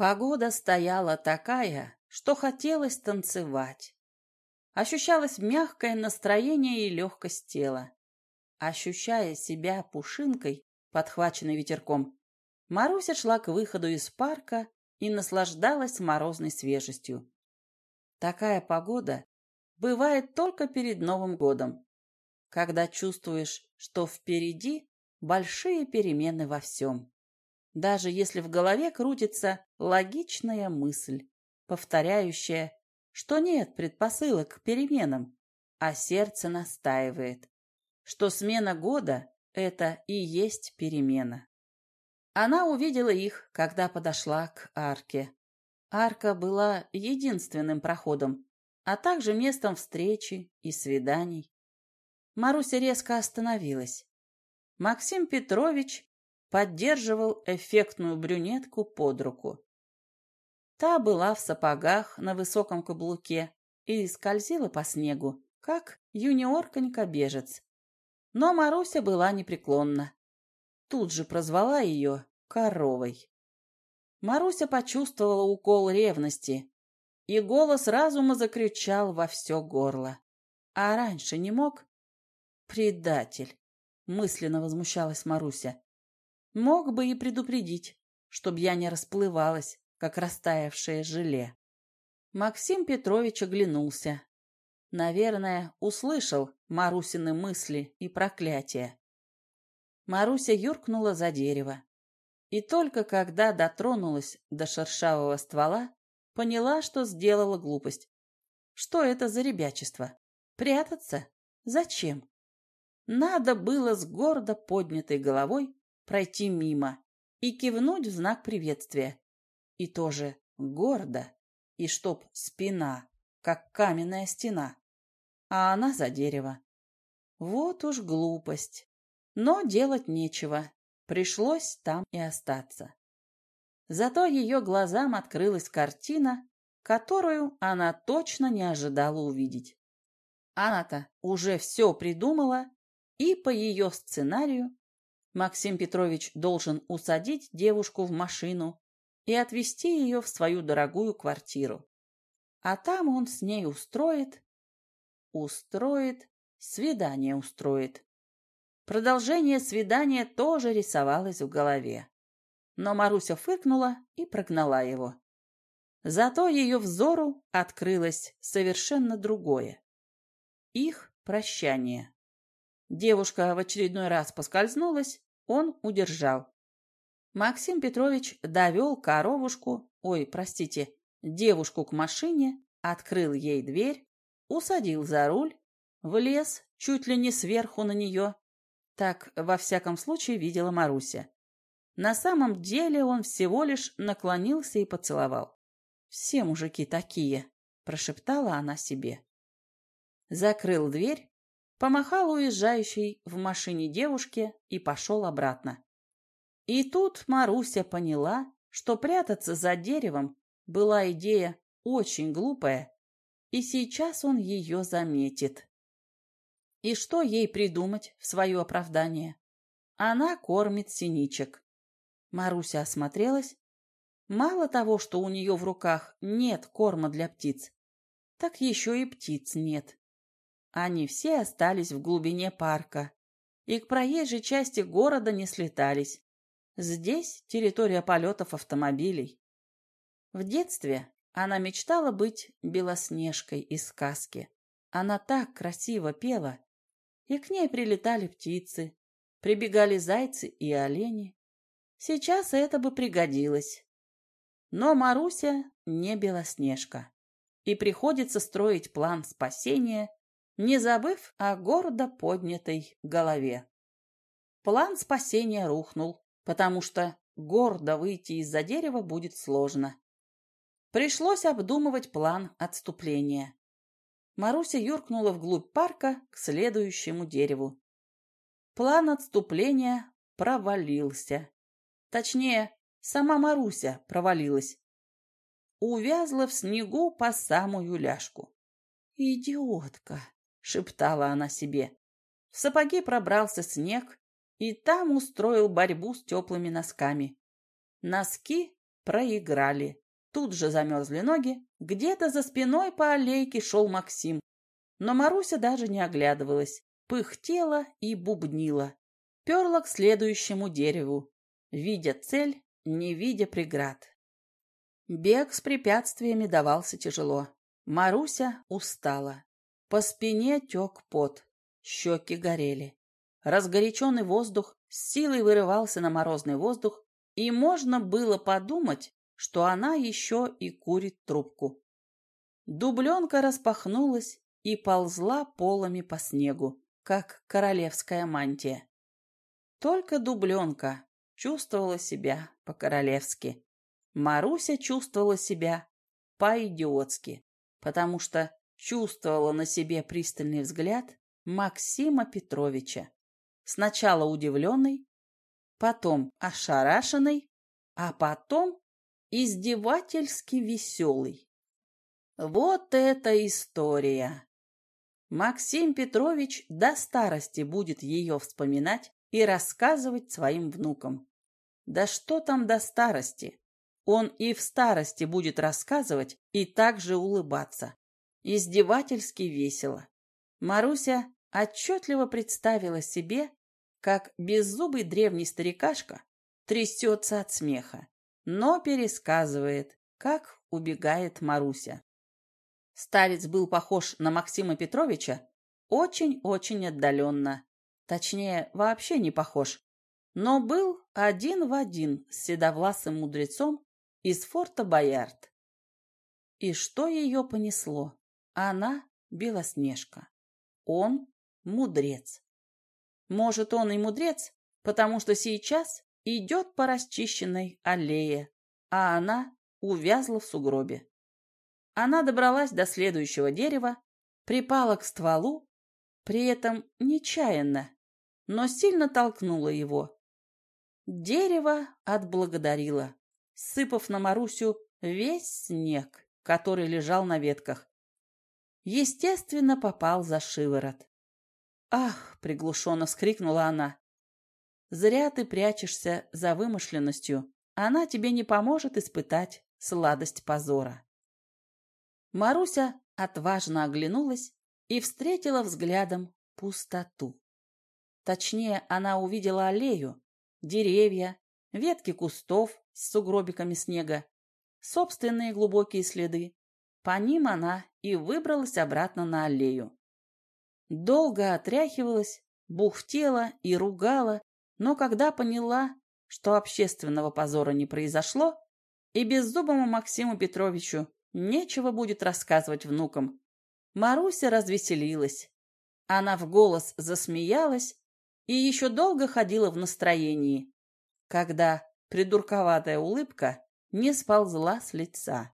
Погода стояла такая, что хотелось танцевать. Ощущалось мягкое настроение и легкость тела. Ощущая себя пушинкой, подхваченной ветерком, Маруся шла к выходу из парка и наслаждалась морозной свежестью. Такая погода бывает только перед Новым годом, когда чувствуешь, что впереди большие перемены во всем. Даже если в голове крутится логичная мысль, повторяющая, что нет предпосылок к переменам, а сердце настаивает, что смена года — это и есть перемена. Она увидела их, когда подошла к арке. Арка была единственным проходом, а также местом встречи и свиданий. Маруся резко остановилась. Максим Петрович поддерживал эффектную брюнетку под руку. Та была в сапогах на высоком каблуке и скользила по снегу, как юниорконька-бежец. Но Маруся была непреклонна. Тут же прозвала ее коровой. Маруся почувствовала укол ревности, и голос разума закричал во все горло. А раньше не мог? Предатель! Мысленно возмущалась Маруся. Мог бы и предупредить, чтоб я не расплывалась, как растаявшее желе. Максим Петрович оглянулся. Наверное, услышал Марусины мысли и проклятия. Маруся юркнула за дерево. И только когда дотронулась до шершавого ствола, поняла, что сделала глупость. Что это за ребячество? Прятаться? Зачем? Надо было с гордо поднятой головой пройти мимо и кивнуть в знак приветствия. И тоже гордо, и чтоб спина, как каменная стена, а она за дерево. Вот уж глупость. Но делать нечего, Пришлось там и остаться. Зато ее глазам открылась картина, которую она точно не ожидала увидеть. Она-то уже все придумала, и по ее сценарию Максим Петрович должен усадить девушку в машину и отвезти ее в свою дорогую квартиру. А там он с ней устроит, устроит, свидание устроит. Продолжение свидания тоже рисовалось в голове. Но Маруся фыркнула и прогнала его. Зато ее взору открылось совершенно другое. Их прощание. Девушка в очередной раз поскользнулась, он удержал. Максим Петрович довел коровушку, ой, простите, девушку к машине, открыл ей дверь, усадил за руль, влез чуть ли не сверху на нее так, во всяком случае, видела Маруся. На самом деле он всего лишь наклонился и поцеловал. «Все мужики такие», — прошептала она себе. Закрыл дверь, помахал уезжающей в машине девушке и пошел обратно. И тут Маруся поняла, что прятаться за деревом была идея очень глупая, и сейчас он ее заметит. И что ей придумать в свое оправдание? Она кормит синичек. Маруся осмотрелась. Мало того, что у нее в руках нет корма для птиц, так еще и птиц нет. Они все остались в глубине парка и к проезжей части города не слетались. Здесь территория полетов автомобилей. В детстве она мечтала быть Белоснежкой из сказки. Она так красиво пела, и к ней прилетали птицы, прибегали зайцы и олени. Сейчас это бы пригодилось. Но Маруся не Белоснежка, и приходится строить план спасения, не забыв о гордо поднятой голове. План спасения рухнул, потому что гордо выйти из-за дерева будет сложно. Пришлось обдумывать план отступления. Маруся юркнула вглубь парка к следующему дереву. План отступления провалился. Точнее, сама Маруся провалилась. Увязла в снегу по самую ляжку. «Идиотка!» — шептала она себе. В сапоги пробрался снег, и там устроил борьбу с теплыми носками. Носки проиграли. Тут же замерзли ноги, где-то за спиной по аллейке шел Максим. Но Маруся даже не оглядывалась, пыхтела и бубнила. Перла к следующему дереву, видя цель, не видя преград. Бег с препятствиями давался тяжело. Маруся устала. По спине тек пот, щеки горели. Разгоряченный воздух с силой вырывался на морозный воздух, и можно было подумать, что она еще и курит трубку. Дубленка распахнулась и ползла полами по снегу, как королевская мантия. Только дубленка чувствовала себя по-королевски. Маруся чувствовала себя по-идиотски, потому что чувствовала на себе пристальный взгляд Максима Петровича. Сначала удивленный, потом ошарашенный, а потом издевательски веселый. Вот это история! Максим Петрович до старости будет ее вспоминать и рассказывать своим внукам. Да что там до старости? Он и в старости будет рассказывать и также улыбаться. Издевательски весело. Маруся отчетливо представила себе, как беззубый древний старикашка трясется от смеха, но пересказывает, как убегает Маруся. Старец был похож на Максима Петровича очень-очень отдаленно. Точнее, вообще не похож, но был один в один с седовласым мудрецом из форта Боярд. И что ее понесло? Она Белоснежка. Он мудрец. Может, он и мудрец, потому что сейчас идет по расчищенной аллее, а она увязла в сугробе. Она добралась до следующего дерева, припала к стволу, при этом нечаянно, но сильно толкнула его. Дерево отблагодарило сыпав на Марусю весь снег, который лежал на ветках. Естественно, попал за шиворот. «Ах!» — приглушенно вскрикнула она. «Зря ты прячешься за вымышленностью. Она тебе не поможет испытать сладость позора». Маруся отважно оглянулась и встретила взглядом пустоту. Точнее, она увидела аллею, деревья, ветки кустов с сугробиками снега, собственные глубокие следы. По ним она и выбралась обратно на аллею. Долго отряхивалась, бухтела и ругала, но когда поняла, что общественного позора не произошло, и беззубому Максиму Петровичу нечего будет рассказывать внукам, Маруся развеселилась. Она в голос засмеялась и еще долго ходила в настроении, когда придурковатая улыбка не сползла с лица.